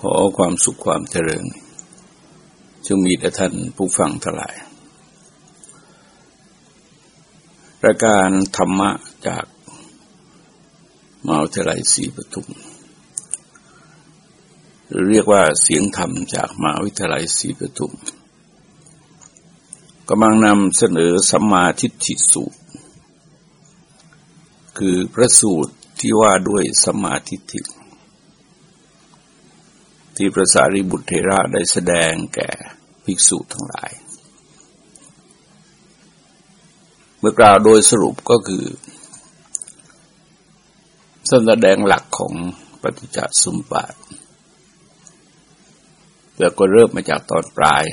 ขอความสุขความเจริญจงมีแต่ท่านผู้ฟังทั้งหลายรายการธรรมะจากมหาวิทยาลัยศรีปทุม เรียกว่าเสียงธรรมจากมหาวิทยาลัยศรีปทุมกำลังนำเสนอสัมมาทิฏฐิสูตร คือพระสูตรที่ว่าด้วยสัมมาทิฏฐิ ที่พระสารีบุตรเทระได้แสดงแก่ภิกษุทั้งหลาย เมื่อกล่าวโดยสรุปก็คือแสดงหลักของปฏิจจสมบัติแล้วก็เริ่มมาจากตอนปลาย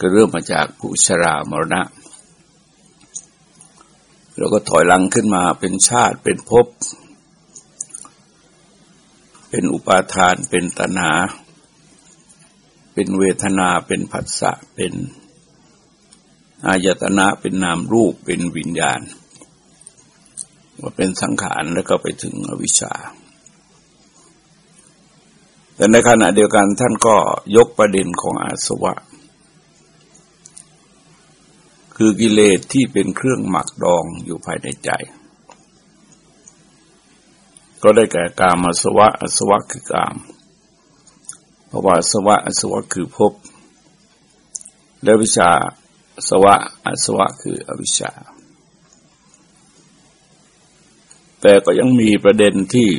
ก็เริ่มมาจากผู้ชรามรณะ แล้วก็ถอยหลังขึ้นมาเป็นชาติเป็นภพ เป็นอุปาทานเป็นตนา เป็นเวทนาเป็นผัสสะเป็นอายตนะเป็นนามรูปเป็นวิญญาณว่าเป็นสังขารแล้วก็ไปถึงอวิชชา แต่ในขณะเดียวกันท่านก็ยกประเด็นของอาสวะ คือกิเลสที่เป็นเครื่องหมักดองอยู่ภายในใจ ก็ได้แก่กามอสวะอสวะคือกามเพราะว่าสวะอสวะคือภพและวิชาสวะอสวะคืออวิชชา แต่ก็ยังมีประเด็นที่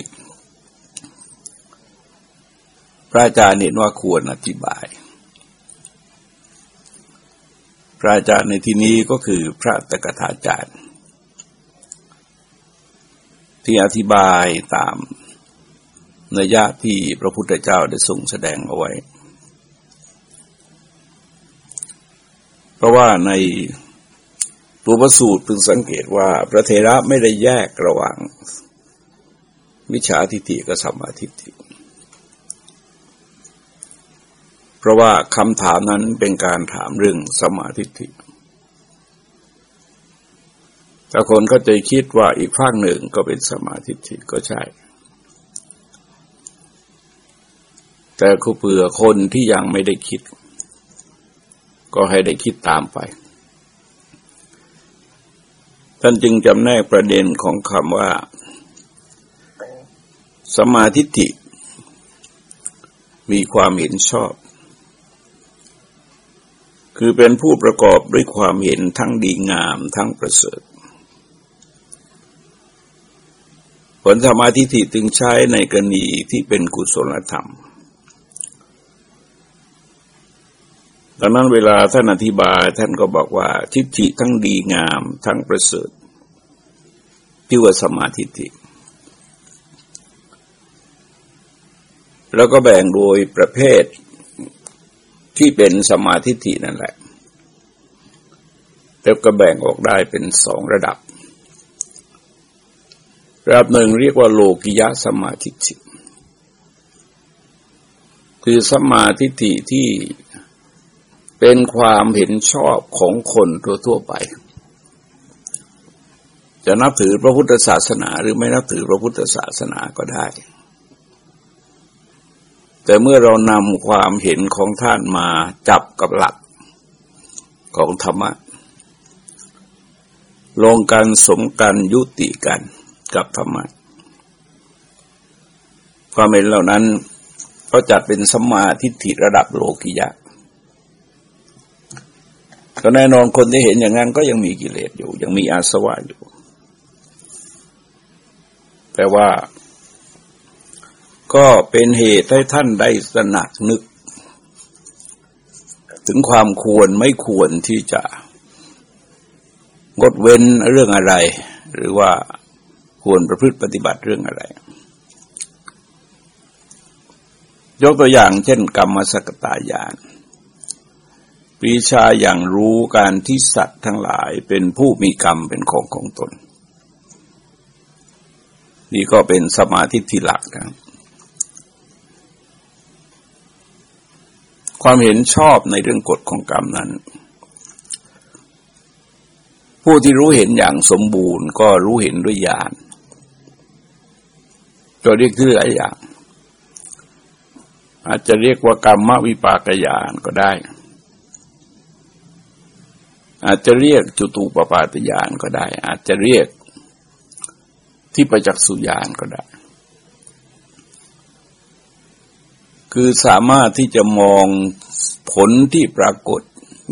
พระอาจารย์เห็นว่าควรอธิบาย พระอาจารย์ในที่นี้ก็คือพระตกถาจารย์ ที่อธิบายตามนัยยะที่พระพุทธเจ้าได้ทรงแสดงเอาไว้ เพราะว่าในปุปสูตรพึงสังเกตว่าพระเทระไม่ได้แยกระหว่างมิจฉาทิฏฐิกับสัมมาทิฏฐิ เพราะว่าคำถามนั้นเป็นการถามเรื่องสัมมาทิฏฐิ ถ้าคนก็จะคิดว่าอีกภาคหนึ่งก็เป็นสมาธิิก็ใช่ แต่คูเผื่อคนที่ยังไม่ได้คิด ก็ให้ได้คิดตามไป ท่านจึงจำแนกประเด็นของคำว่า สมาธิิมีความเห็นชอบ คือเป็นผู้ประกอบด้วยความเห็นทั้งดีงามทั้งประเสริฐผ ลสมาธิที่ถึงใช้ในกรณีที่เป็นกุศลธรรม ดังนั้นเวลาท่านอธิบายท่านก็บอกว่าทิฏฐิทั้งดีงามทั้งประเสริฐที่ว่าสมาธิิแล้วก็แบ่งโดยประเภทที่เป็นสมาธิินั่นแหละ แล้วก็แบ่งออกได้เป็นสองระดับ ระดับหนึ่งเรียกว่าโลกิยะสมาธิิคือสมาธิิที่เป็นความเห็นชอบของคนทั่วๆไป จะนับถือพระพุทธศาสนา หรือไม่นับถือพระพุทธศาสนาก็ได้ แต่เมื่อเรานำความเห็นของท่านมาจับกับหลักของธรรมะ ลงกันสมกันยุติกัน กับธรรมะความเห็นเหล่านั้นก็จัดเป็นสมาทิฏฐิระดับโลกิยะ ก็แน่นอนคนที่เห็นอย่างนั้นก็ยังมีกิเลสอยู่ ยังมีอาสวะอยู่ แต่ว่าก็เป็นเหตุให้ท่านได้สนักนึก ถึงความควรไม่ควรที่จะงดเว้นเรื่องอะไร หรือว่า ควรประพฤติปฏิบัติเรื่องอะไร ยกตัวอย่างเช่น กรรมสกตายานปรีชาอย่างรู้การที่สัตว์ทั้งหลายเป็นผู้มีกรรมเป็นของของตน นี่ก็เป็นสมาธิที่หลักนะความเห็นชอบในเรื่องกฎของกรรมนั้น ผู้ที่รู้เห็นอย่างสมบูรณ์ก็รู้เห็นด้วยญาณ ก็เรียกชื่อหลายอย่าง อาจจะเรียกว่ากรรมวิปากยานก็ได้ อาจจะเรียกจุตูปปาตยานก็ได้ อาจจะเรียกที่ประจักษ์สุญานก็ได้ คือสามารถที่จะมองผลที่ปรากฏ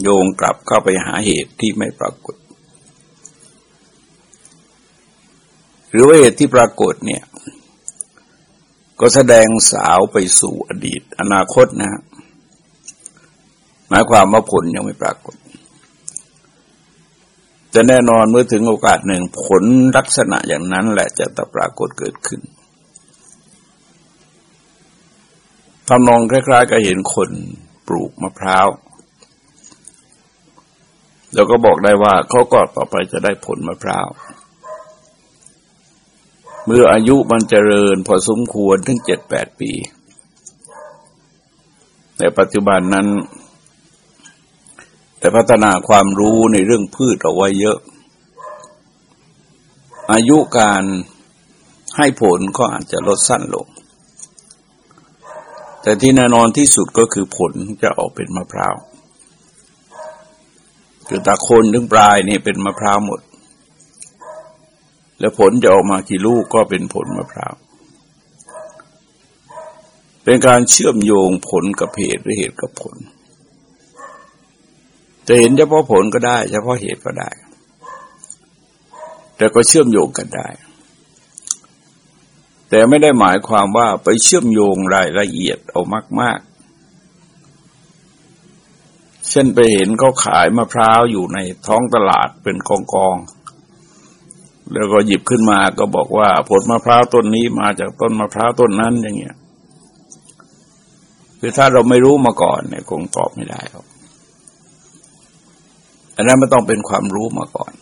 โยงกลับเข้าไปหาเหตุที่ไม่ปรากฏ หรือว่าเหตุที่ปรากฏเนี่ย ก็แสดงสาวไปสู่อดีต อนาคตนะฮะหมายความว่าผลยังไม่ปรากฏจะแน่นอนเมื่อถึงโอกาสหนึ่งผลลักษณะอย่างนั้นแหละจะตปรากฏเกิดขึ้นทำนองคล้ายๆกับเห็นคนปลูกมะพร้าว แล้วก็บอกได้ว่าเขาก็ต่อไปจะได้ผลมะพร้าว เมื่ออายุมันเจริญพอสมควรถึงเจ็ดแปดปี ในปัจจุบันนั้น แต่พัฒนาความรู้ในเรื่องพืชเอาไว้เยอะ อายุการให้ผลก็อาจจะลดสั้นลง แต่ที่แน่นอนที่สุดก็คือผลจะออกเป็นมะพร้าว คือตาคนถึงปลายนี่เป็นมะพร้าวหมด แล้วผลจะออกมากี่ลูกก็เป็นผลมะพร้าว เป็นการเชื่อมโยงผลกับเหตุหรือเหตุกับผล จะเห็นเฉพาะผลก็ได้ เฉพาะเหตุก็ได้ แต่ก็เชื่อมโยงกันได้ แต่ไม่ได้หมายความว่าไปเชื่อมโยงรายละเอียดเอามาก ๆเช่นไปเห็นเขาขายมะพร้าวอยู่ในท้องตลาดเป็นกองกอง แล้วก็หยิบขึ้นมาก็บอกว่า ผลมะพร้าวต้นนี้มาจากต้นมะพร้าวต้นนั้นอย่างเงี้ยคือถ้าเราไม่รู้มาก่อนเนี่ยคงตอบไม่ได้ครับอันนั้นไม่ต้องเป็นความรู้มาก่อน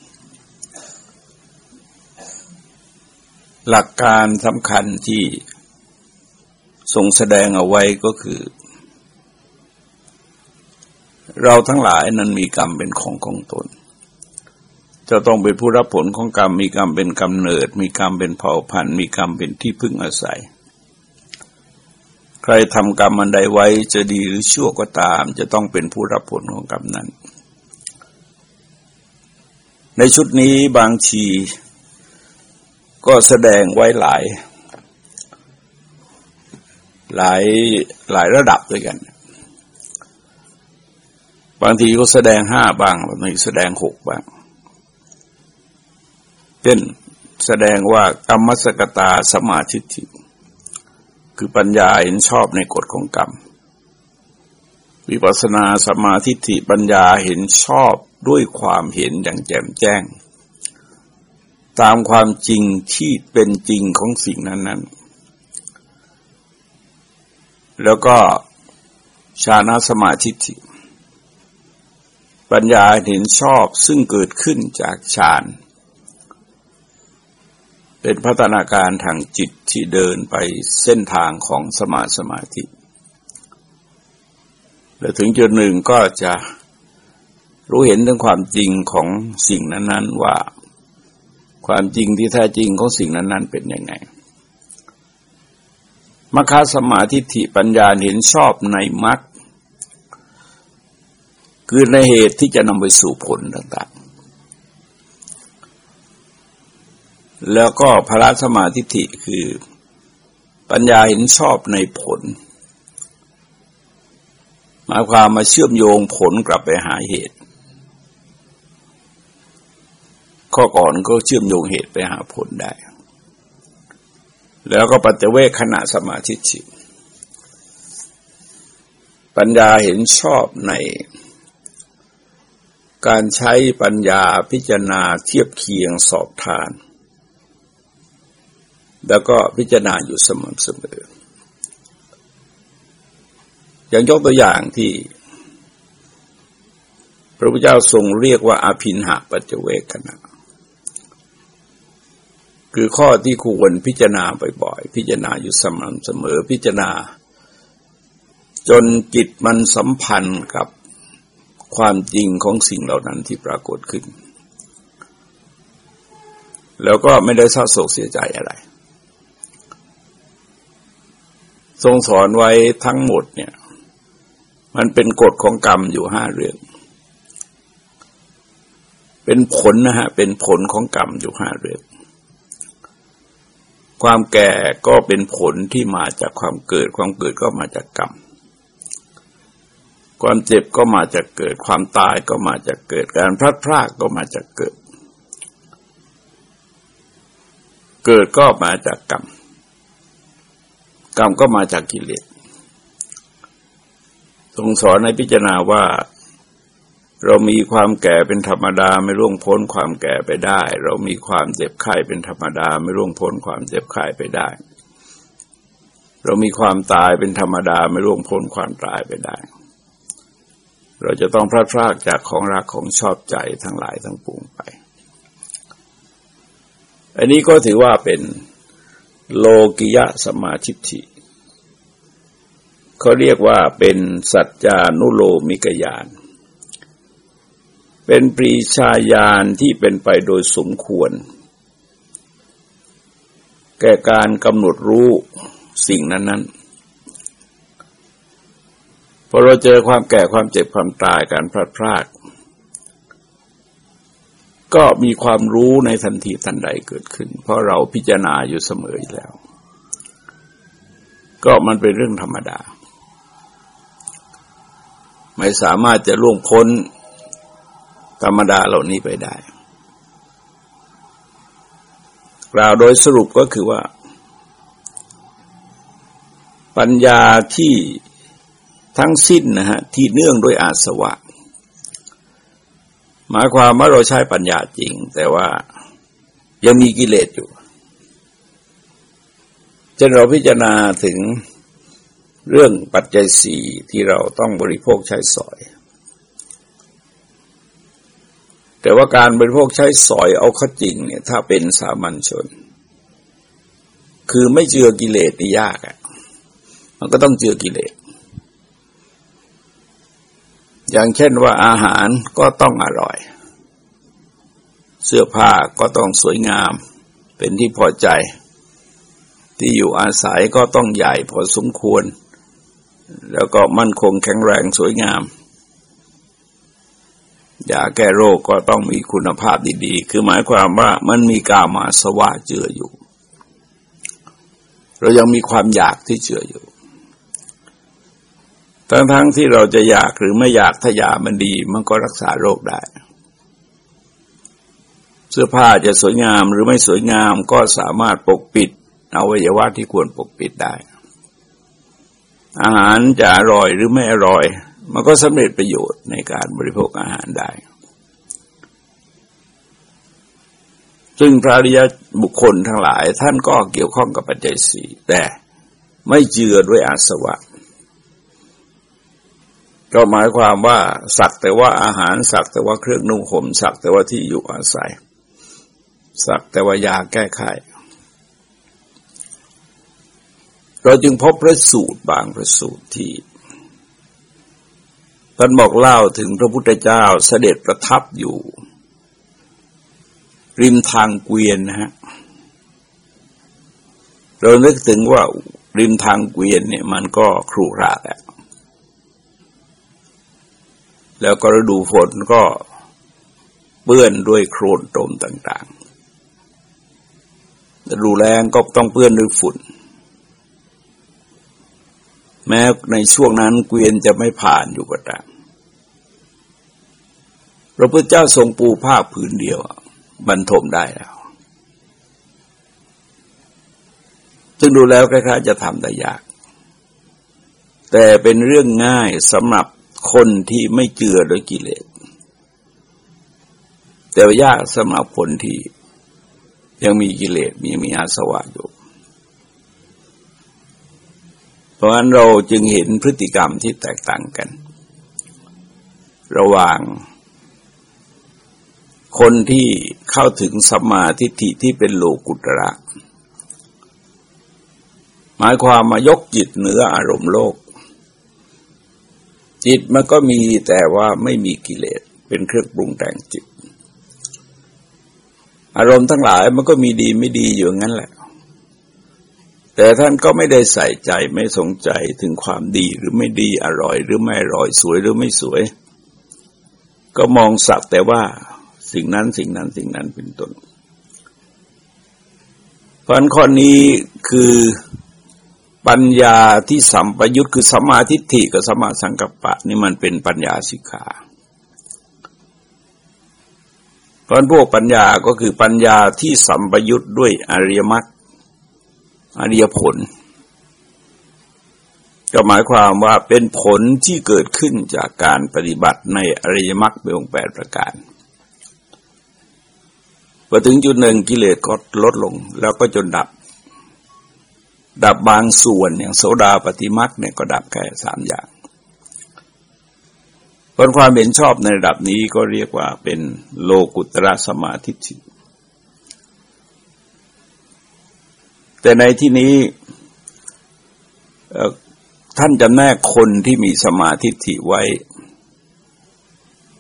หลักการสำคัญที่ทรงแสดงเอาไว้ก็คือ เราทั้งหลายนั้นมีกรรมเป็นของของตน จะต้องเป็นผู้รับผลของกรรม มีกรรมเป็นกำเนิด มีกรรมเป็นเผ่าพันธุ์ มีกรรมเป็นที่พึ่งอาศัย ใครทำกรรมอันใดไว้จะดีหรือชั่วก็ตาม จะต้องเป็นผู้รับผลของกรรมนั้น ในชุดนี้บางทีก็แสดงไว้หลาย หลายหลายระดับด้วยกัน บางทีก็แสดงห้าบางบางทีแสดงหกบาง เช่นแสดงว่ากรรมสกตาสมาธิิคือปัญญาเห็นชอบในกฎของกรรม วิปัสนาสมาธิิปัญญาเห็นชอบด้วยความเห็นอย่างแจ่มแจ้ง ตามความจริงที่เป็นจริงของสิ่งนั้น ๆ แล้วก็ชาณสมาธิิปัญญาเห็นชอบซึ่งเกิดขึ้นจากฌาน เป็นพัฒนาการทางจิตที่เดินไปเส้นทางของสมาสมาธิ และถึงจุดหนึ่งก็จะรู้เห็นถึงความจริงของสิ่งนั้น ๆ ว่าความจริงที่แท้จริงของสิ่งนั้น ๆ เป็นยังไงมรรคสมาธิฐิปัญญาเห็นชอบในมรรคคือในเหตุที่จะนำไปสู่ผลต่างๆ แล้วก็พระสมาธิิคือปัญญาเห็นชอบในผลหมายความมาเชื่อมโยงผลกลับไปหาเหตุ ข้อก่อนก็เชื่อมโยงเหตุไปหาผลได้ แล้วก็ปัจเจเวคขณะสมาธิิปัญญาเห็นชอบในการใช้ปัญญาพิจารณาเทียบเคียงสอบทาน แล้วก็พิจารณาอยู่สม่ำเสมออย่างยกตัวอย่างที่ พระพุทธเจ้าทรงเรียกว่าอาภินหะปัจเวกขณะคือข้อที่ควรพิจารณาบ่อยๆพิจารณาอยู่สม่ำเสมอพิจารณา จนจิตมันสัมพันธ์กับความจริงของสิ่งเหล่านั้นที่ปรากฏขึ้น แล้วก็ไม่ได้เศร้าโศกเสียใจอะไร ทรงสอนไว้ทั้งหมดเนี่ย มันเป็นกฎของกรรมอยู่ห้าเรื่อง เป็นผลนะฮะ เป็นผลของกรรมอยู่ห้าเรื่อง ความแก่ก็เป็นผลที่มาจากความเกิด ความเกิดก็มาจากกรรม ความเจ็บก็มาจากเกิด ความตายก็มาจากเกิด การพลัดพรากก็มาจากเกิด เกิดก็มาจากกรรม กรรมก็มาจากกิเลสทรงสอนในพิจารณาว่า เรามีความแก่เป็นธรรมดาไม่ร่วงพ้นความแก่ไปได้ เรามีความเจ็บไข้เป็นธรรมดาไม่ร่วงพ้นความเจ็บไข้ไปได้ เรามีความตายเป็นธรรมดาไม่ร่วงพ้นความตายไปได้ เราจะต้องพลาดพลาดจากของรักของชอบใจทั้งหลายทั้งปวงไป อันนี้ก็ถือว่าเป็น โลกิยะสมาชิิเขาเรียกว่าเป็นสัจจานุโลมิกยานเป็นปรีชาญาณที่เป็นไปโดยสมควร แก่การกำหนดรู้สิ่งนั้น ๆ พอเราเจอความแก่ความเจ็บความตายการพลาดพลาด ก็มีความรู้ในทันทีทันใดเกิดขึ้น เพราะเราพิจารณาอยู่เสมออยู่แล้ว ก็มันเป็นเรื่องธรรมดา ไม่สามารถจะล่วงพ้นธรรมดาเหล่านี้ไปได้ กล่าวโดยสรุปก็คือว่า ปัญญาที่ทั้งสิ้นนะฮะที่เนื่องด้วยอาสวะ หมายความว่าเราใช้ปัญญาจริง แต่ว่ายังมีกิเลสอยู่จนเราพิจารณาถึงเรื่องปัจจัยสี่ที่เราต้องบริโภคใช้สอย แต่ว่าการบริโภคใช้สอยเอาข้อจริงเนี่ยถ้าเป็นสามัญชน คือไม่เจือกิเลสนี่ยากอะ่ะมันก็ต้องเจือกิเลส อย่างเช่นว่าอาหารก็ต้องอร่อย เสื้อผ้าก็ต้องสวยงาม เป็นที่พอใจ ที่อยู่อาศัยก็ต้องใหญ่พอสมควร แล้วก็มั่นคงแข็งแรงสวยงามยาแก้โรคก็ต้องมีคุณภาพดีๆ คือหมายความว่ามันมีกามาสวะเจืออยู่ เรายังมีความอยากที่เจืออยู่ ทั้งๆทที่เราจะอยากหรือไม่อยากถ้ายามันดี มันก็รักษาโรคได้ เสื้อผ้าจะสวยงามหรือไม่สวยงามก็สามารถปกปิดอวัยวะที่ควรปกปิดได้ อาหารจะอร่อยหรือไม่อร่อย มันก็สำเร็จประโยชน์ในการบริโภคอาหารได้ ซึ่งพระริยบุคคลทั้งหลาย ท่านก็เกี่ยวข้องกับปัจจัยสี่แต่ไม่เจือด้วยอาสวะ ก็หมายความว่าสักแต่ว่าอาหารสักแต่ว่าเครื่องนุ่งห่มสักแต่ว่าที่อยู่อาศัย สักแต่ว่ายาแก้ไขเราจึงพบพระสูตรบางพระสูตรที่ท่านบอกเล่าถึงพระพุทธเจ้าเสด็จประทับอยู่ ริมทางเกวียนนะฮะเรานึกถึงว่าริมทางเกวียนเนี่ยมันก็ครุขระแหละ แล้วก็ฤดูฝนก็เปื้อนด้วยโครนตมต่างๆฤดูแรงก็ต้องเปื้อนด้วยฝุ่น แม้ในช่วงนั้นเกวียนจะไม่ผ่านอยู่ก็ตามพระพุทธเจ้าทรงปูผ้าผืนเดียวบรรทมได้แล้ว ซึ่งดูแล้วคล้ายๆจะทำได้ยาก แต่เป็นเรื่องง่ายสำหรับ คนที่ไม่เจือโดยกิเลส แต่ว่ายากสำหรับคนที่ยังมีกิเลสมีมีอาสวะอยู่ เพราะฉะนั้นเราจึงเห็นพฤติกรรมที่แตกต่างกัน ระหว่างคนที่เข้าถึงสัมมาทิฏฐิที่เป็นโลกุตระ หมายความมายกจิตเหนืออารมณ์โลก จิตมันก็มีแต่ว่าไม่มีกิเลสเป็นเครื่องปรุงแต่งจิต อารมณ์ทั้งหลายมันก็มีดีไม่ดีอยู่งั้นแหละ แต่ท่านก็ไม่ได้ใส่ใจไม่สนใจถึงความดีหรือไม่ดีอร่อย หรือไม่อร่อยสวยหรือไม่สวย ก็มองสักแต่ว่าสิ่งนั้นสิ่งนั้นสิ่งนั้นเป็นต้นเพราะข้อนี้คือ ปัญญาที่สัมปยุตคือสมาธิฐิกับสมาสังกัปปะนี่มันเป็นปัญญาสิกขาเพราะพวกปัญญาก็คือปัญญาที่สัมปยุตด้วยอริยมรรคอริยผล ก็หมายความว่าเป็นผลที่เกิดขึ้นจากการปฏิบัติในอริยมรรคเป็นองค์แปดประการพอถึงจุดหนึ่งกิเลสก็ลดลงแล้วก็จนดับ ดับบางส่วนอย่างโสดาปฏิมักเนี่ยก็ดับแค่สามอย่างผลความเห็นชอบในระดับนี้ก็เรียกว่าเป็นโลกุตระสมาธิิแต่ในที่นี้ท่านจำแนกคนที่มีสมาธิิไว้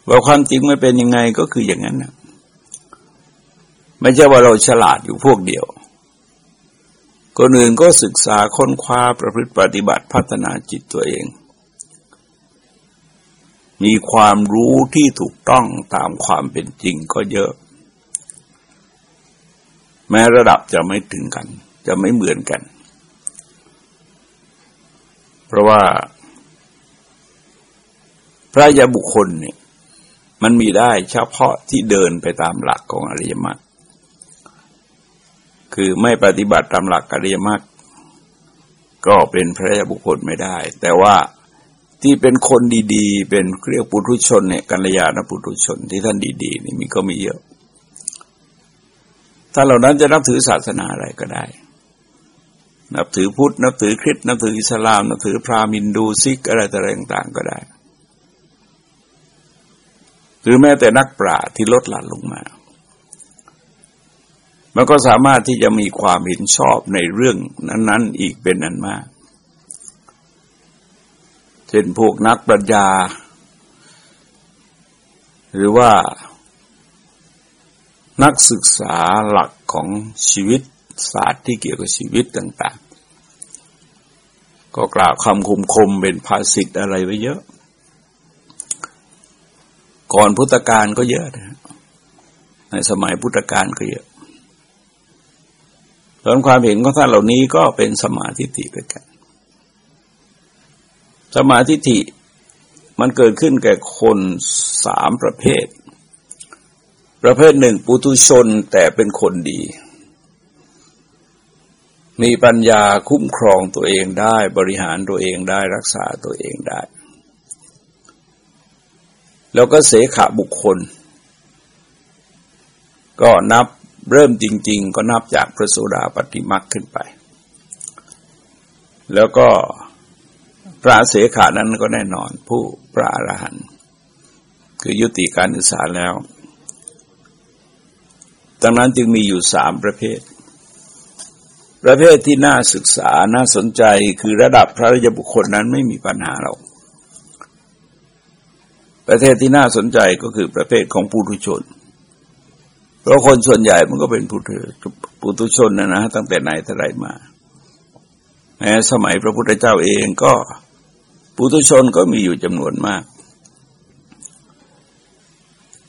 ว่าความจริงไม่เป็นยังไงก็คืออย่างนั้นนะไม่ใช่ว่าเราฉลาดอยู่พวกเดียว คนอื่นก็ศึกษาค้นคว้าประพฤติปฏิบัติพัฒนาจิตตัวเอง มีความรู้ที่ถูกต้องตามความเป็นจริงก็เยอะ แม้ระดับจะไม่ถึงกัน จะไม่เหมือนกัน เพราะว่า พระยาบุคคลเนี่ยมันมีได้เฉพาะที่เดินไปตามหลักของอริยมรรค คือไม่ปฏิบัติตามหลักอริยมรรคก็เป็นพระยาบุคคลไม่ได้ แต่ว่าที่เป็นคนดีๆ เป็นเรียกปุถุชนเนี่ยกัลยาณปุถุชนที่ท่านดีๆนี่มีก็มีเยอะ ถ้าเหล่านั้นจะนับถือศาสนาอะไรก็ได้ นับถือพุทธ นับถือคริสต์นับถืออิสลาม นับถือพราหมินดูซิกอะไรต่างๆก็ได้ หรือแม้แต่นักปราชญ์ที่ลดหลั่นลงมา มันก็สามารถที่จะมีความเห็นชอบในเรื่องนั้น ๆ อีกเป็นอันมาก เช่นพวกนักปรัชญา หรือว่านักศึกษาหลักของชีวิตศาสตร์ที่เกี่ยวกับชีวิตต่าง ๆ ก็กล่าวคำคมคมเป็นภาษิตอะไรไว้เยอะ ก่อนพุทธกาลก็เยอะนะในสมัยพุทธกาลก็เยอะ ส่วนความเห็นของท่านเหล่านี้ก็เป็นสมาธิิด้วยกัน สมาธิิมันเกิดขึ้นแก่คนสามประเภท ประเภทหนึ่งปุถุชนแต่เป็นคนดี มีปัญญาคุ้มครองตัวเองได้บริหารตัวเองได้รักษาตัวเองได้ แล้วก็เสขะบุคคล ก็นับ เริ่มจริง ๆ ก็นับจากพระโสดาปฏิมักขึ้นไป แล้วก็พระเสขานั้นก็แน่นอนผู้พระอรหันต์คือยุติการศึกษาแล้วดังนั้นจึงมีอยู่สามประเภท ประเภทที่น่าศึกษา น่าสนใจคือระดับพระรยบุคคลนั้นไม่มีปัญหาเรา ประเภทที่น่าสนใจก็คือประเภทของปุถุชน เพราะคนส่วนใหญ่มันก็เป็นผู้ปุถุชนนะนะตั้งแต่ไหนแต่ไรมาแม้สมัยพระพุทธเจ้าเองก็ปุถุชนก็มีอยู่จำนวนมาก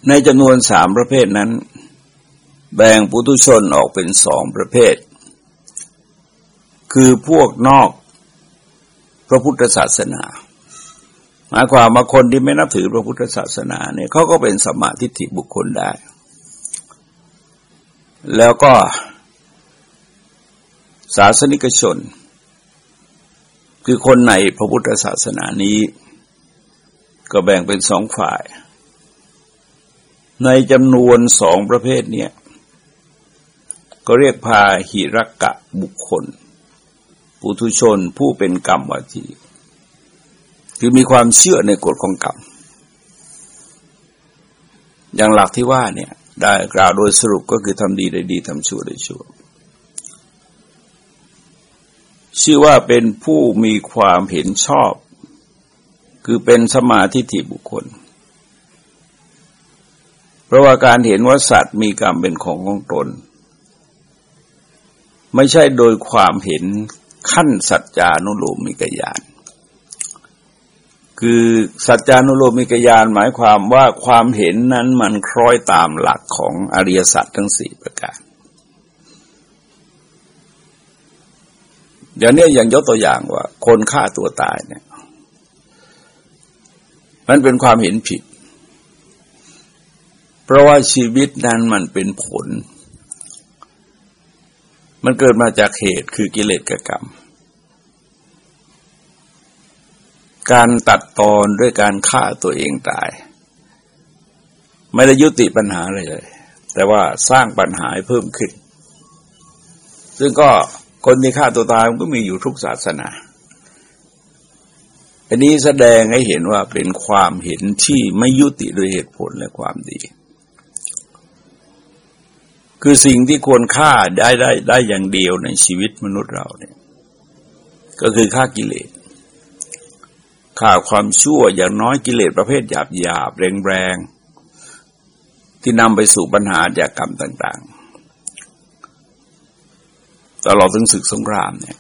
ในจำนวนสามประเภทนั้น แบ่งปุถุชนออกเป็นสองประเภท คือพวกนอกพระพุทธศาสนาหมายความว่าคนที่ไม่นับถือพระพุทธศาสนาเนี่ยเขาก็เป็นสมาธิิบุคคลได้ แล้วก็ศาสนิกชน คือคนในพระพุทธศาสนานี้ ก็แบ่งเป็นสองฝ่าย ในจำนวนสองประเภทเนี่ย ก็เรียกพาหิรักกะบุคคล ปุถุชนผู้เป็นกรรมวจีคือมีความเชื่อในกฎของกรรม อย่างหลักที่ว่าเนี่ย ได้กล่าวโดยสรุปก็คือทำดีได้ดีทำชั่วได้ชั่ว ชื่อว่าเป็นผู้มีความเห็นชอบ คือเป็นสมาธิิบุคคล เพราะว่าการเห็นว่าสัตว์มีกรรมเป็นของของตน ไม่ใช่โดยความเห็นขั้นสัจจานุโลมิกญาณ คือสัจจานุโลมิกญาณหมายความว่าความเห็นนั้นมันคล้อยตามหลักของอริยสัจทั้งสี่ประการเดี๋ยวนี้อย่างยกตัวอย่างว่า คนฆ่าตัวตายเนี่ย มันเป็นความเห็นผิด เพราะว่าชีวิตนั้นมันเป็นผล มันเกิดมาจากเหตุคือกิเลสกกรรม การตัดตอนด้วยการฆ่าตัวเองตาย ไม่ได้ยุติปัญหาเลยเลย แต่ว่าสร้างปัญหาเพิ่มขึ้น ซึ่งก็คนที่ฆ่าตัวตายมันก็มีอยู่ทุกศาสนาอันนี้แสดงให้เห็นว่าเป็นความเห็นที่ไม่ยุติด้วยเหตุผลและความดี คือสิ่งที่ควรฆ่าได้ได้ได้อย่างเดียวในชีวิตมนุษย์เราเนี่ย ก็คือฆ่ากิเลส ฆ่าความชั่วอย่างน้อยกิเลสประเภทหยาบหยาบแรงแรงที่นำไปสู่ปัญหาจากกรรมต่าง ๆ ตลอดถึงศึกสงครามเนี่ย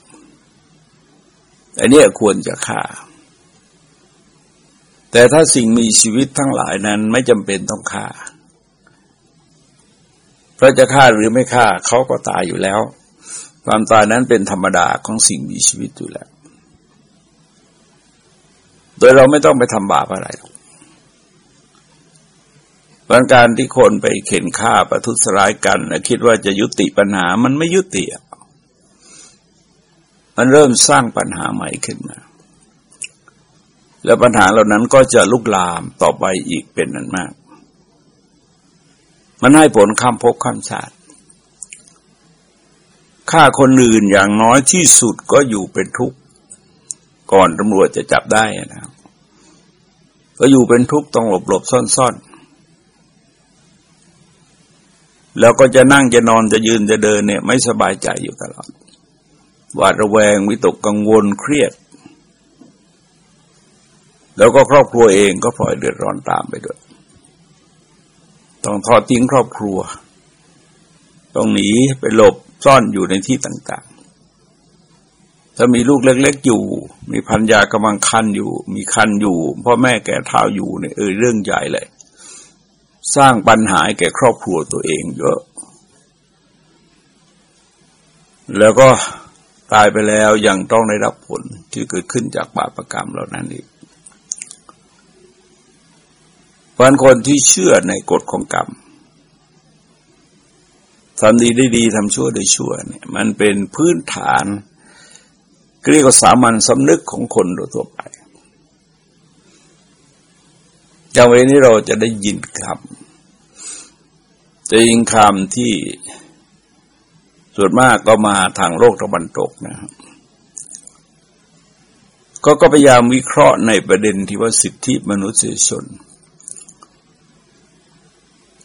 อันนี้ควรจะฆ่า แต่ถ้าสิ่งมีชีวิตทั้งหลายนั้นไม่จำเป็นต้องฆ่าเพราะจะฆ่าหรือไม่ฆ่าเขาก็ตายอยู่แล้ว ความตายนั้นเป็นธรรมดาของสิ่งมีชีวิตอยู่แล้ว ยเราไม่ต้องไปทำบาปอะไรบางการที่คนไปเข็นฆ่าประทุษร้ายกันคิดว่าจะยุติปัญหามันไม่ยุติ มันเริ่มสร้างปัญหาใหม่ขึ้นมา แล้วปัญหาเหล่านั้นก็จะลุกลามต่อไปอีกเป็นนั้นมาก มันให้ผลข้ามภพข้ามชาติฆ่าคนอื่นอย่างน้อยที่สุดก็อยู่เป็นทุกข์ ก่อนตำรวจจะจับได้นะ ก็อยู่เป็นทุกข์ต้องหลบหลบซ่อนซ่อนแล้วก็จะนั่งจะนอนจะยืนจะเดินเนี่ย ไม่สบายใจอยู่ตลอดหวาดระแวงวิตกกังวลเครียด แล้วก็ครอบครัวเองก็พลอยเดือดร้อนตามไปด้วย ต้องทอดทิ้งครอบครัว ต้องหนีไปหลบซ่อนอยู่ในที่ต่างๆ ถ้ามีลูกเล็กๆอยู่ มีพันยากำลังคันอยู่ มีคันอยู่พ่อแม่แก่เท้าอยู่เนี่ยเออเรื่องใหญ่เลย สร้างปัญหาแก่ครอบครัวตัวเองเยอะ แล้วก็ตายไปแล้วยังต้องได้รับผลที่เกิดขึ้นจากบาปรกรรมเหล่านั้นอีกเพราะคนที่เชื่อในกฎของกรรมทำดีได้ดีทำชั่วได้ชั่วเนี่ยมันเป็นพื้นฐาน เรียกว่าสามัญสำนึกของคนโดยทั่วไป อย่างวันนี้เราจะได้ยินคำจะยินคำที่ส่วนมากก็มาทางโลกตะวันตกนะครับก็ก็พยายามวิเคราะห์ในประเด็นที่ว่าสิทธิมนุษยชน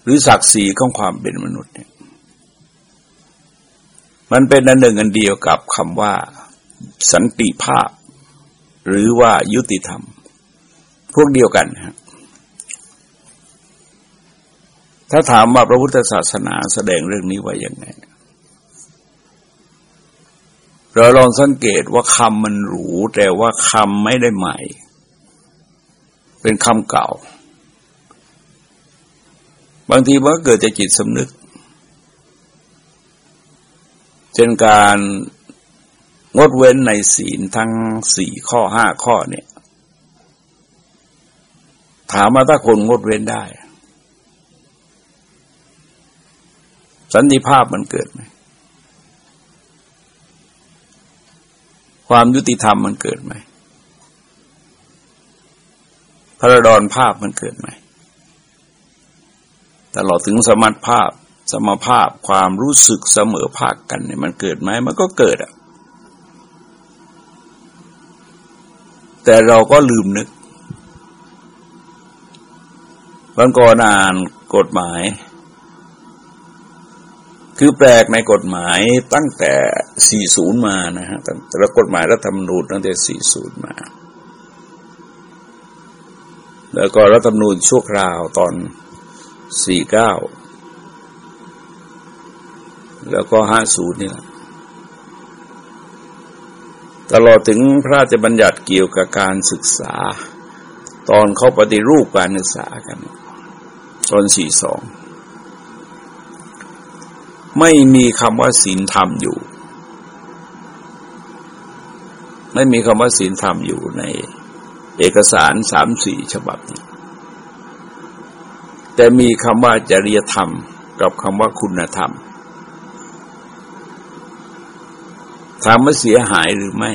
หรือศักดิ์ศรีของความเป็นมนุษย์เนี่ยมันเป็นอันหนึ่งอันเดียวกับคำว่า สันติภาพ หรือว่ายุติธรรม พวกเดียวกันครับถ้าถามว่าพระพุทธศาสนาแสดงเรื่องนี้ไว้ยังไง เราลองสังเกตว่าคำมันหรู แต่ว่าคำไม่ได้ใหม่ เป็นคำเก่า บางทีมันก็เกิดจากจิตสำนึก เช่นการ งดเว้นในศีลทั้งสี่ข้อห้าข้อเนี่ย ถามมาถ้าคนงดเว้นได้ สันติภาพมันเกิดไหมความยุติธรรมมันเกิดไหมพระดอนภาพมันเกิดไหมตลอดถึงสมรรถภาพ สมภาพความรู้สึกเสมอภาคกันเนี่ยมันเกิดไหมมันก็เกิดอะ แต่เราก็ลืมนึก วันก่อนอ่านกฎหมาย คือแปลกในกฎหมายตั้งแต่ 40 มานะฮะแต่ละกฎหมายรัฐธรรมนูญตั้งแต่ 40 มา แล้วก็รัฐธรรมนูญชั่วคราวตอน 49 แล้วก็ 50 นี่แหละ ตลอดถึงพระราชบัญญัติเกี่ยวกับการศึกษา ตอนเขาปฏิรูปการศึกษากัน ตอนสี่สองไม่มีคำว่าศีลธรรมอยู่ ไม่มีคำว่าศีลธรรมอยู่ในเอกสารสามสี่ฉบับนี้แต่มีคำว่าจริยธรรม กับคำว่าคุณธรรม ถามว่าเสียหายหรือไม่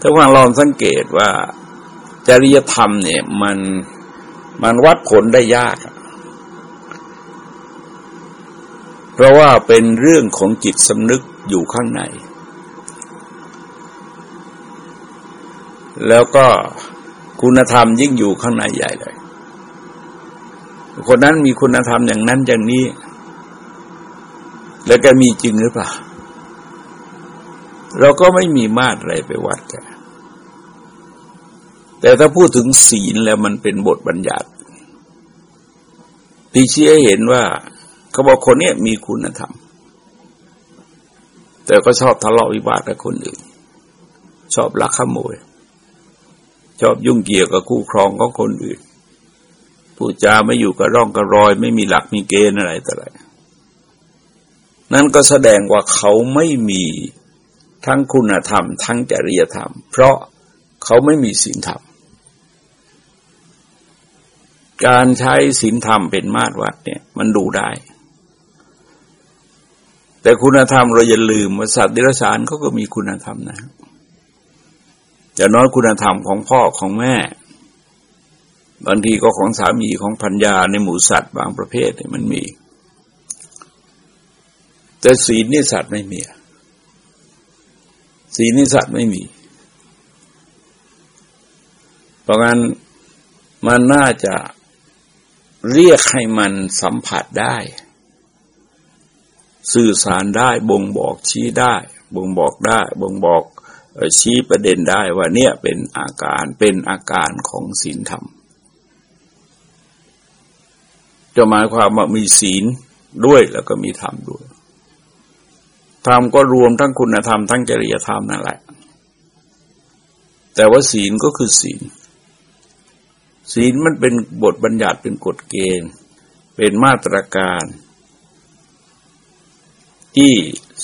ถ้าฟังลองสังเกตว่า จริยธรรมเนี่ยมันมันวัดผลได้ยาก เพราะว่าเป็นเรื่องของจิตสำนึกอยู่ข้างใน แล้วก็คุณธรรมยิ่งอยู่ข้างในใหญ่เลย คนนั้นมีคุณธรรมอย่างนั้นอย่างนี้ แล้วแกมีจริงหรือเปล่า เราก็ไม่มีมาตรอะไรไปวัดแกแต่ถ้าพูดถึงศีลแล้วมันเป็นบทบัญญัติที่ชี้ให้เห็นว่าเขาบอกคนนี้มีคุณธรรม แต่ก็ชอบทะเลาะวิวาทกับคนอื่น ชอบลักขโมย ชอบยุ่งเกี่ยวกับคู่ครองของคนอื่นพูดจาไม่อยู่กับร่องกับรอย ไม่มีหลักมีเกณฑ์อะไรแต่ไร นั่นก็แสดงว่าเขาไม่มี ทั้งคุณธรรม ทั้งจริยธรรม เพราะเขาไม่มีศีลธรรม การใช้ศีลธรรมเป็นมาตรวัดเนี่ยมันดูได้ แต่คุณธรรมเราอย่าลืมว่าสัตว์ดิรัสารเขาก็มีคุณธรรมนะจะน้อยคุณธรรมของพ่อของแม่ บางทีก็ของสามีของพัญญาในหมู่สัตว์บางประเภทเนี่ยมันมี แต่ศีลนี่สัตว์ไม่มี ศีลนี่สัตว์ไม่มี เพราะงั้นมันน่าจะเรียกให้มันสัมผัสได้ สื่อสารได้บ่งบอกชี้ได้บ่งบอกได้บ่งบอกชี้ประเด็นได้ว่าเนี่ยเป็นอาการเป็นอาการของศีลธรรม จะหมายความว่ามีศีลด้วยแล้วก็มีธรรมด้วย ธรรมก็รวมทั้งคุณธรรมทั้งจริยธรรมนั่นแหละ แต่ว่าศีลก็คือศีล ศีลมันเป็นบทบัญญัติเป็นกฎเกณฑ์ เป็นมาตรการ ที่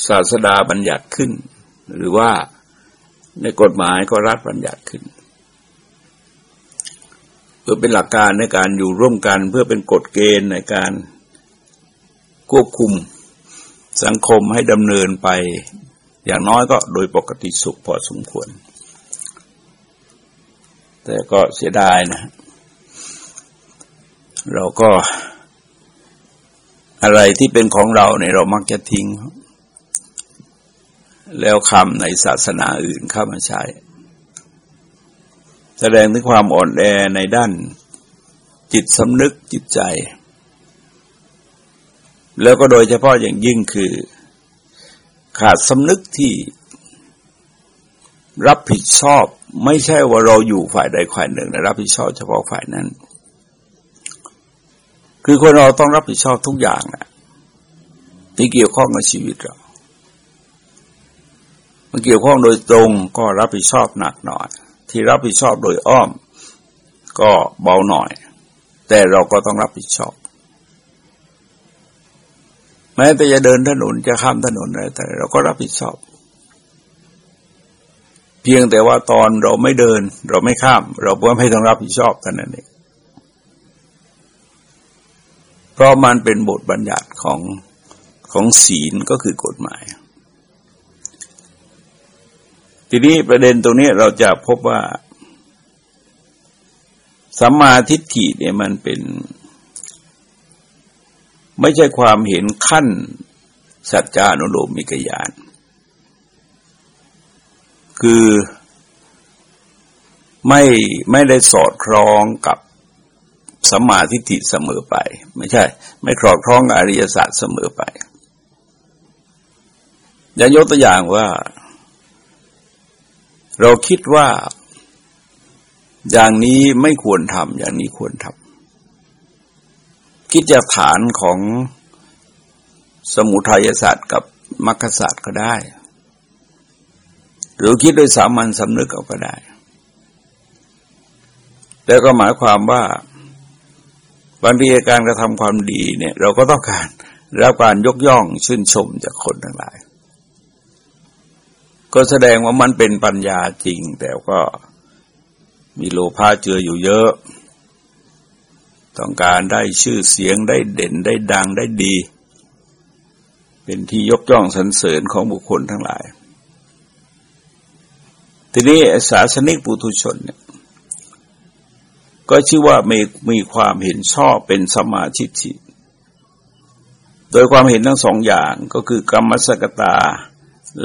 ศาสดาบัญญัติขึ้น หรือว่าในกฎหมายก็รัฐบัญญัติขึ้นเพื่อเป็นหลักการในการอยู่ร่วมกัน เพื่อเป็นกฎเกณฑ์ในการควบคุม สังคมให้ดำเนินไป อย่างน้อยก็โดยปกติสุขพอสมควร แต่ก็เสียดายนะ เราก็อะไรที่เป็นของเราเนี่ยเรามักจะทิ้ง แล้วคำในศาสนาอื่นเข้ามาใช้ แสดงถึงความอ่อนแอในด้านจิตสำนึกจิตใจ แล้วก็โดยเฉพาะอย่างยิ่งคือขาดสำนึกที่รับผิดชอบไม่ใช่ว่าเราอยู่ฝ่ายใดฝ่ายหนึ่งนะรับผิดชอบเฉพาะฝ่ายนั้น คือคนเราต้องรับผิดชอบทุกอย่างนะที่เกี่ยวข้องกับชีวิตเรา มันเกี่ยวข้องโดยตรงก็รับผิดชอบหนักหน่อย ที่รับผิดชอบโดยอ้อม ก็เบาหน่อย แต่เราก็ต้องรับผิดชอบ แม้แต่จะเดินถนนจะข้ามถนนอะไรแต่เราก็รับผิดชอบ เพียงแต่ว่าตอนเราไม่เดิน เราไม่ข้าม เราก็ไม่ต้องรับผิดชอบกันนั่นเองเพราะมันเป็นบทบัญญัติของของศีลก็คือกฎหมาย ทีนี้ประเด็นตรงนี้เราจะพบว่าสัมมาทิฏฐิเนี่ยมันเป็น ไม่ใช่ความเห็นขั้นสัจจานุโลมมิกยาน คือไม่ไม่ได้สอดคล้องกับสัมมาทิฏฐิเสมอไป ไม่ใช่ ไม่ครอบคล้องอริยศาสตร์เสมอไปอย่างยกตัวอย่างว่า เราคิดว่า อย่างนี้ไม่ควรทำอย่างนี้ควรทำ คิดจากฐานของสมุทัยศาสตร์กับมรรคศาสตร์ก็ได้ หรือคิดโดยสามัญสำนึกเอาก็ได้ แล้วก็หมายความว่าบางทีการกระทำความดีเนี่ย เราก็ต้องการรับการยกย่องชื่นชมจากคนทั้งหลาย ก็แสดงว่ามันเป็นปัญญาจริง แต่ก็มีโลภะเจืออยู่เยอะ ต้องการได้ชื่อเสียงได้เด่นได้ดังได้ดี เป็นที่ยกย่องสรรเสริญของบุคคลทั้งหลาย ทีนี้ศาสนิกปุถุชนเนี่ยก็ชื่อว่ามีมีความเห็นชอบเป็นสมาธิิโดยความเห็นทั้งสองอย่างก็คือกรรมสกตา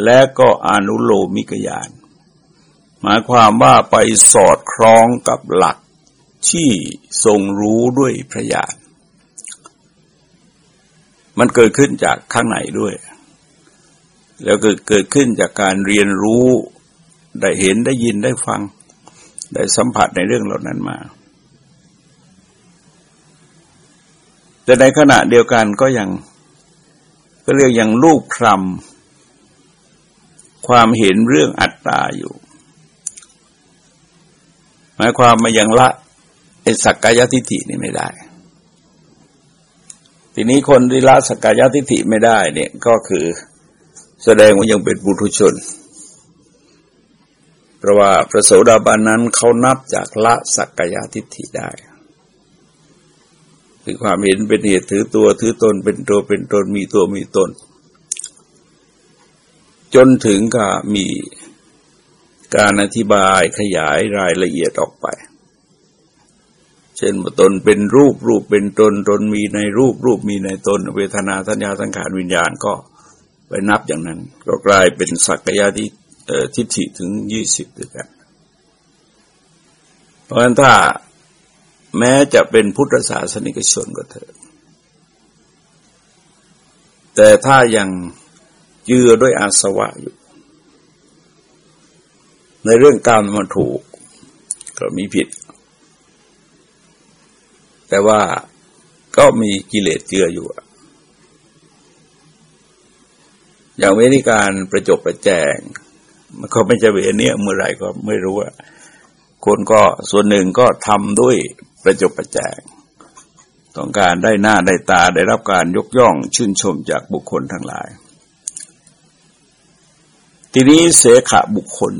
และก็อนุโลมิกยานหมายความว่าไปสอดคล้องกับหลัก ที่ทรงรู้ด้วยพระญาณมันเกิดขึ้นจากข้างในด้วย แล้วเกิดเกิดขึ้นจากการเรียนรู้ได้เห็นได้ยินได้ฟัง ได้สัมผัสในเรื่องเหล่านั้นมา แต่ในขณะเดียวกันก็ยังก็เรียกยังลูกคลำความเห็นเรื่องอัตตาอยู่ หมายความมายังละ สักกายทิฏฐินี่ไม่ได้ ทีนี้คนที่ละสักกายทิฏฐิไม่ได้เนี่ยก็คือแสดงว่ายังเป็นบุตุชน เพราะว่าพระโสดาบันนั้นเขานับจากละสักกายทิฏฐิได้คือความเห็นเป็นเหตุถือตัวถือตนเป็นตัวเป็นตนมีตัวมีตน จนถึงก็มีการอธิบายขยายรายละเอียดออกไป เช่นตนเป็นรูปรูปเป็นตนตนมีในรูปรูปมีในตน เวทนาสัญญาสังขารวิญญาณก็ไปนับอย่างนั้น ก็กลายเป็นสักยะที่ทิฏฐิถึงยี่สิบด้วยกัน เพราะฉะนั้นถ้าแม้จะเป็นพุทธศาสนิกชนก็เถอะแต่ถ้ายังเยื่อด้วยอาสวะอยู่ ในเรื่องการมันถูก ก็มีผิด แต่ว่าก็มีกิเลสเจืออยู่ อย่างวิธีการประจบประแจง มันก็ไม่จะเวเนี้ยเมื่อไหร่ก็ไม่รู้อะคนก็ส่วนหนึ่งก็ทำด้วยประจบประแจง ต้องการได้หน้าได้ตาได้รับการยกย่องชื่นชมจากบุคคลทั้งหลาย ทีนี้เสขะบุคคล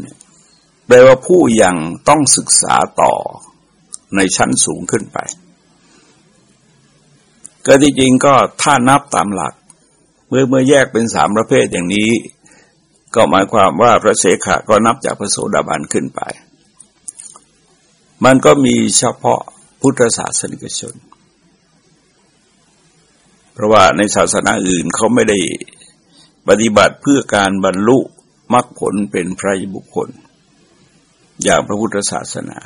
แปลว่าผู้ยังต้องศึกษาต่อในชั้นสูงขึ้นไป ก็ที่จริงก็ถ้านับตามหลัก เมื่อเมื่อแยกเป็นสามประเภทอย่างนี้ ก็หมายความว่าพระเสขะก็นับจากพระโสดาบันขึ้นไป มันก็มีเฉพาะพุทธศาสนิกชน เพราะว่าในศาสนาอื่นเขาไม่ได้ปฏิบัติเพื่อการบรรลุมรรคผลเป็นพระบุคคล อย่างพระพุทธศาสนา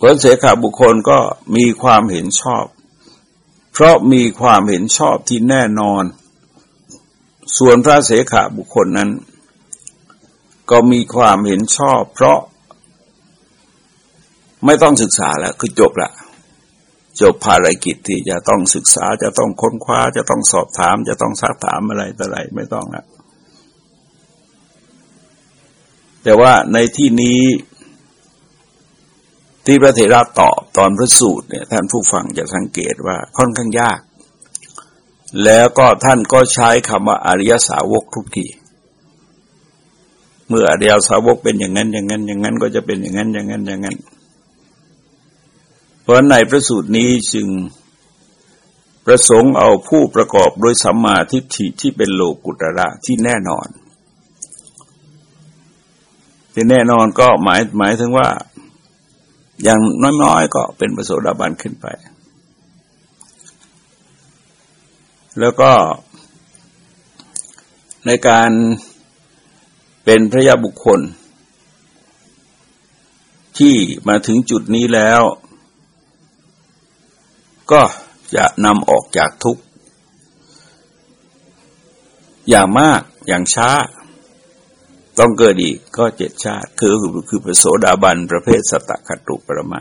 ผลเสขาบุคคลก็มีความเห็นชอบ เพราะมีความเห็นชอบที่แน่นอน ส่วนพระเสขาบุคคลนั้น ก็มีความเห็นชอบ เพราะไม่ต้องศึกษาแล้วคือจบละจบภารกิจที่จะต้องศึกษาจะต้องค้นคว้าจะต้องสอบถาม จะต้องซักถามอะไรต่ออะไรไม่ต้องละแต่ว่าในที่นี้ ที่พระเถระตอบตอนพระสูตรเนี่ยท่านผู้ฟังจะสังเกตว่าค่อนข้างยาก แล้วก็ท่านก็ใช้คำว่าอริยสาวกทุกทีเมื่ออริยสาวกเป็นอย่างนั้น อย่างนั้น อย่างนั้นก็จะเป็นอย่างนั้น อย่างนั้นอย่างนั้น เพราะในพระสูตรนี้จึงประสงค์เอาผู้ประกอบด้วยสัมมาทิฏฐิที่เป็นโลกุตระที่แน่นอนที่แน่นอนก็หมายหมายถึงว่า อย่างน้อยๆก็เป็นประโสดาบันขึ้นไป แล้วก็ในการเป็นพระยาบุคคล ที่มาถึงจุดนี้แล้ว ก็จะนำออกจากทุกข์ อย่างมากอย่างช้า ต้องเกิดอีกก็เจ็ดชาติ คือคือประโสดาบันประเภทสตะขัตุปรมา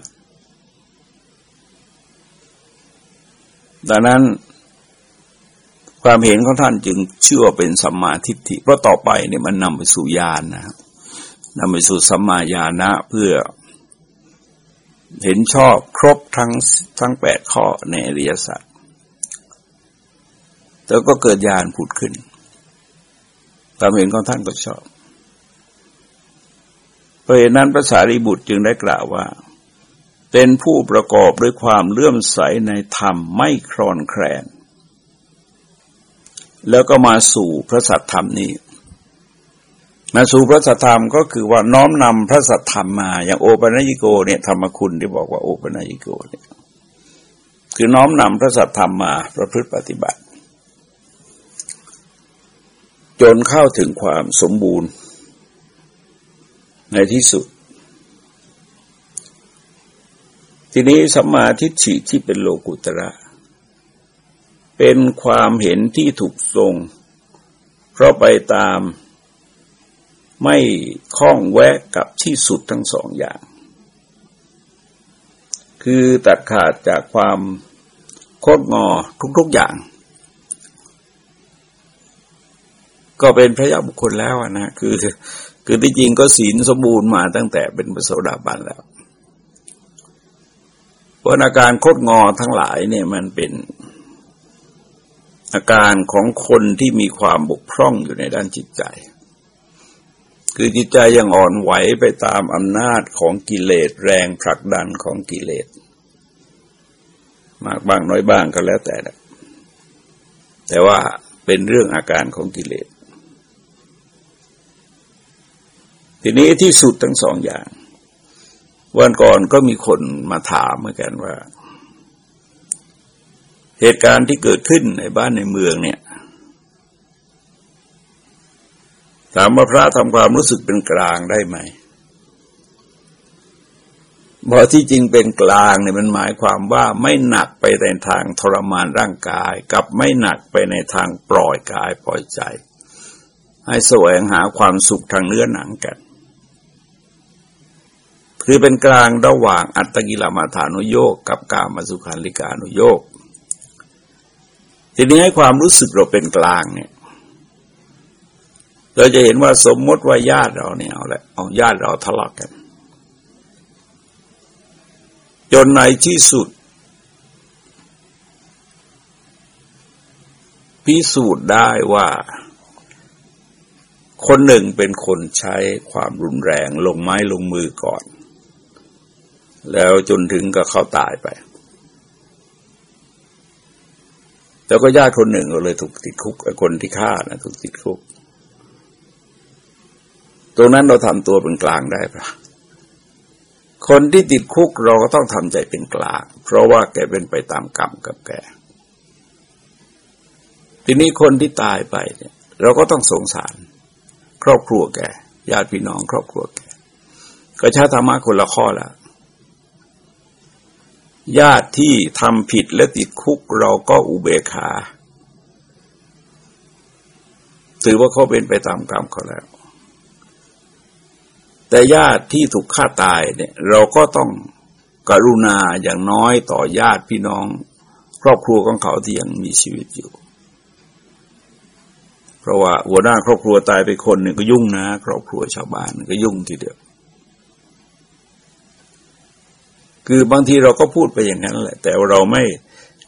ดังนั้นความเห็นของท่านจึงเชื่อเป็นสัมมาทิฏฐิเพราะต่อไปเนี่ยมันนำไปสู่ญาณนะนำไปสู่สัมมาญาณะเพื่อเห็นชอบครบทั้งทั้งแปดข้อในอริยสัจแล้วก็เกิดญาณผุดขึ้นความเห็นของท่านก็ชอบ ราะเหตุนั้นพระสารีบุตรจึงได้กล่าวว่า เป็นผู้ประกอบด้วยความเลื่อมใสในธรรมไม่ครอนแคลน แล้วก็มาสู่พระสัทธรรมนี้ มาสู่พระสัทธรรมก็คือว่าน้อมนำพระสัทธรรมมาอย่างโอปัญิโกเนี่ยธรรมคุณที่บอกว่าโอปัญิโกเนี่ยคือน้อมนำพระสัทธรรมมาประพฤติปฏิบัติ จนเข้าถึงความสมบูรณ์ ในที่สุด ทีนี้สัมมาทิฏฐิที่เป็นโลกุตระ เป็นความเห็นที่ถูกทรง เพราะไปตามไม่คล้องแวะกับที่สุดทั้งสองอย่าง คือตัดขาดจากความโคดงอทุกๆอย่าง ก็เป็นพระยาบุคคลแล้วนะ คือ คือที่จริงก็ศีลสมบูรณ์มาตั้งแต่เป็นพระโสดาบันแล้วเพราะอาการโคดงอทั้งหลายเนี่ยมันเป็นอาการของคนที่มีความบกพร่องอยู่ในด้านจิตใจ คือจิตใจยังอ่อนไหวไปตามอำนาจของกิเลสแรงผลักดันของกิเลส มากบ้างน้อยบ้างก็แล้วแต่แต่ว่าเป็นเรื่องอาการของกิเลส ทีนี้ที่สุดทั้งสองอย่าง วันก่อนก็มีคนมาถามเหมือนกันว่า เหตุการณ์ที่เกิดขึ้นในบ้านในเมืองเนี่ย ถามว่าพระทำความรู้สึกเป็นกลางได้ไหมบอกที่จริงเป็นกลางเนี่ยมันหมายความว่าไม่หนักไปในทางทรมานร่างกาย กับไม่หนักไปในทางปล่อยกายปล่อยใจ ให้แสวงหาความสุขทางเนื้อหนังกัน คือเป็นกลางระหว่างอัตตกิลมาฐานุโยกกับกามาสุขันลิกานุโยกทีนี้ให้ความรู้สึกเราเป็นกลางเนี่ยเราจะเห็นว่าสมมติว่าญาติเราเนี่ยเอาละเอาญาติเราทะเลาะกกัน จนในที่สุด พิสูจน์ได้ว่า คนหนึ่งเป็นคนใช้ความรุนแรงลงไม้ลงมือก่อน แล้วจนถึงกับเขาตายไป แล้วก็ญาติคนหนึ่งก็เลยถูกติดคุกคนที่ฆ่านะถูกติดคุก ตรงนั้นเราทำตัวเป็นกลางได้ปะคนที่ติดคุกเราก็ต้องทำใจเป็นกลาง เพราะว่าแกเป็นไปตามกรรมกับแก ทีนี้คนที่ตายไปเนี่ย เราก็ต้องสงสาร ครอบครัวแกญาติพี่น้องครอบครัวแกก็ใช้ธรรมะคนละข้อล้ว ญาติที่ทำผิดและติดคุกเราก็อุเบกขาถือว่าเขาเป็นไปตามกรรมเขาแล้ว แต่ญาติที่ถูกฆ่าตายเนี่ย เราก็ต้องกรุณาอย่างน้อยต่อญาติพี่น้อง ครอบครัวของเขาที่ยังมีชีวิตอยู่ เพราะว่าหัวหน้าครอบครัวตายไปคนหนึ่งก็ยุ่งนะ ครอบครัวชาวบ้านก็ยุ่งทีเดียว คือบางทีเราก็พูดไปอย่างนั้นแหละ แต่เราไม่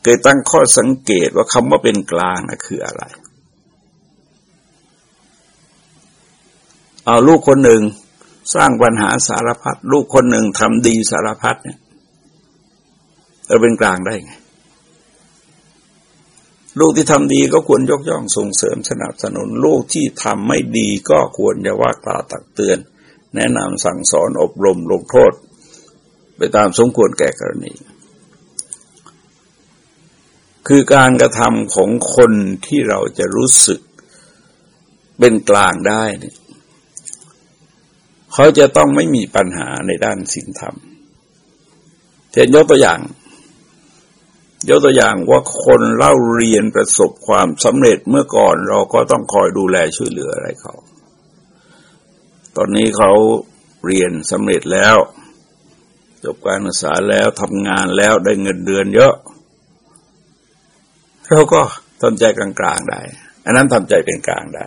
เคยตั้งข้อสังเกตว่าคำว่าเป็นกลางนะคืออะไร เอาลูกคนหนึ่งสร้างปัญหาสารพัดลูกคนหนึ่งทำดีสารพัดเนี่ยเราเป็นกลางได้ไงลูกที่ทำดีก็ควรยกย่องส่งเสริมสนับสนุน ลูกที่ทำไม่ดีก็ควรจะว่ากล่าวตักเตือน แนะนำสั่งสอนอบรมลงโทษ ไปตามสมควรแก่กรณี คือการกระทำของคนที่เราจะรู้สึกเป็นกลางได้เนี่ยเขาจะต้องไม่มีปัญหาในด้านศีลธรรมเช่นยกตัวอย่าง ยกตัวอย่างว่าคนเล่าเรียนประสบความสำเร็จเมื่อก่อนเราก็ต้องคอยดูแลช่วยเหลืออะไรเขา ตอนนี้เขาเรียนสำเร็จแล้ว จบการศึกษาแล้วทำงานแล้วได้เงินเดือนเยอะ เราก็ทำใจกลางๆได้ อันนั้นทำใจเป็นกลางได้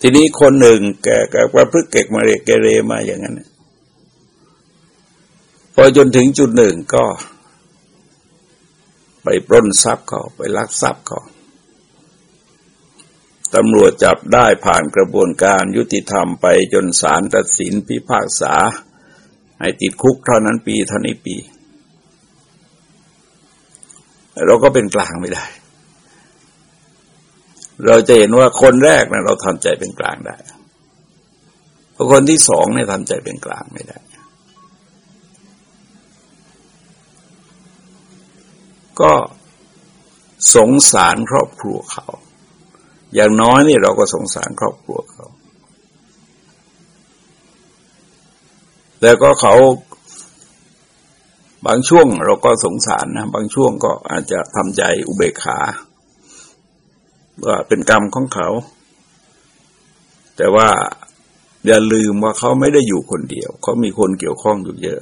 ทีนี้คนหนึ่งแกแกประพฤติเกกมาเรเกเรมาอย่างนั้นพอจนถึงจุดหนึ่งก็ ไปปล้นทรัพย์เขาไปลักทรัพย์เขาตำรวจจับได้ผ่านกระบวนการยุติธรรมไปจนศาลตัดสินพิพากษา ให้ติดคุกเท่านั้นปีเท่านี้ปี เราก็เป็นกลางไม่ได้ เราจะเห็นว่าคนแรกนะเราทำใจเป็นกลางได้คนที่สองเนี่ยทำใจเป็นกลางไม่ได้ ก็สงสารครอบครัวเขา อย่างน้อยนี่เราก็สงสารครอบครัวเขา แต่ก็เขาบางช่วงเราก็สงสารนะ บางช่วงก็อาจจะทำใจอุเบกขาว่าเป็นกรรมของเขา แต่ว่าอย่าลืมว่าเขาไม่ได้อยู่คนเดียว เขามีคนเกี่ยวข้องอยู่เยอะ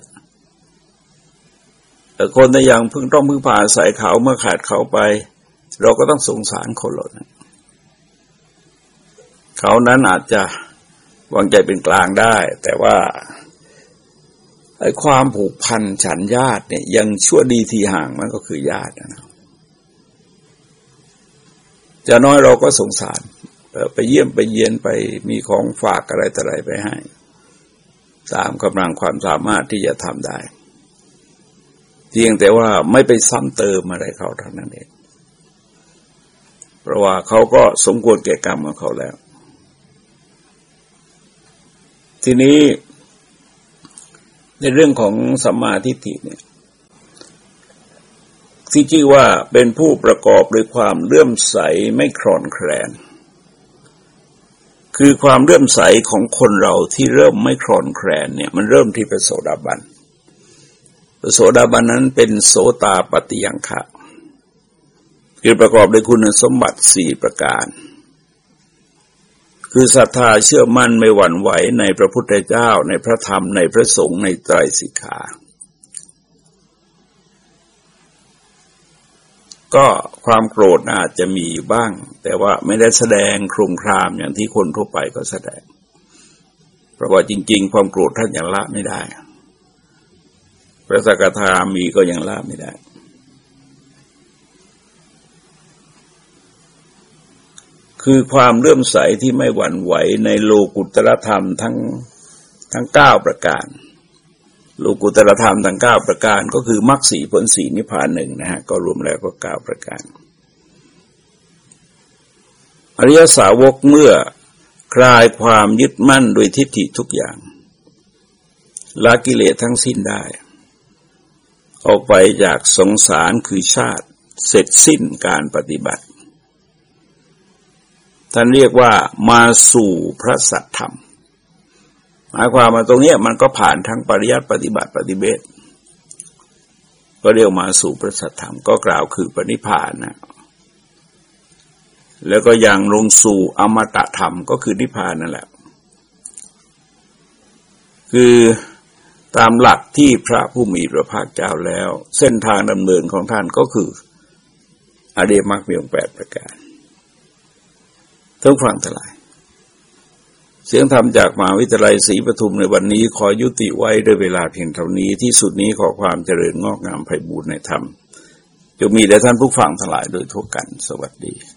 แต่คนในอย่างพึ่งต้องพึ่งพาอาศัยเขาเมื่อขาดเขาไป เราก็ต้องสงสารคนหล่นเขานั้นอาจจะวางใจเป็นกลางได้ แต่ว่า ไอ้ความผูกพันฉันญาติเนี่ย ยังชั่วดีทีห่างมันก็คือญาตินะจะน้อยเราก็สงสาร ไปเยี่ยมไปเยียนไปมีของฝากอะไรต่ออะไรไปให้ ตามกำลังความสามารถที่จะทำได้ เพียงแต่ว่าไม่ไปซ้ำเติมอะไรเขาเท่านั้นเองเพราะว่าเขาก็สมควรแก่กรรมของเขาแล้ว ทีนี้ ในเรื่องของสัมมาทิฏฐิเนี่ยที่ชื่อว่าเป็นผู้ประกอบด้วยความเลื่อมใสไม่คลอนแคลน คือความเลื่อมใสของคนเราที่เริ่มไม่คลอนแคลนเนี่ยมันเริ่มที่เป็นโสดาบันโสดาบันนั้นเป็นโสตาปฏิยังคะคือประกอบด้วยคุณสมบัติสี่ประการ คือศรัทธาเชื่อมั่นไม่หวั่นไหวในพระพุทธเจ้าในพระธรรมในพระสงฆ์ในไตรสิกขา ก็ความโกรธอาจจะมีบ้าง แต่ว่าไม่ได้แสดงครุมครามอย่างที่คนทั่วไปก็แสดง เพราะว่าจริง ๆ ความโกรธท่านยังละไม่ได้ พระสกทามีก็ยังละไม่ได้ คือความเลื่อมใสที่ไม่หวั่นไหวในโลกุตรธรรมทั้งทั้งเก้าประการ โลกุตรธรรมทั้งเก้าประการ ก็คือมรรคสีผลสีนิพพานหนึ่งนะฮะก็รวมแล้วก็เก้าประการ อริยสาวกเมื่อคลายความยึดมั่นโดยทิฏฐิทุกอย่างละกิเลสทั้งสิ้นได้ ออกไปจากสงสารคือชาติเสร็จสิ้นการปฏิบัติ ท่านเรียกว่ามาสู่พระสัทธรรมหมายความมาตรงนี้มันก็ผ่านทั้งปริยัติปฏิบัติปฏิเบตก็เรียกมาสู่พระสัทธรรมก็กล่าวคือปณิพานนะแล้วก็ยังลงสู่อมตะธรรมก็คือนิพพานนั่นแหละ คือตามหลักที่พระผู้มีพระภาคเจ้าแล้ว เส้นทางดำเนินของท่านก็คือ อเดมักมีองแปดประการ ทุกฟังทั้งหลาย เสียงธรรมจากมหาวิทยาลัยศรีปทุมในวันนี้ขอยุติไว้ด้วยเวลาเพียงเท่านี้ที่สุดนี้ขอความเจริญงอกงามไพบูรณ์ในธรรมจะมีแด่ท่านผู้ฟังทั้งหลายโดยทั่วกัน สวัสดี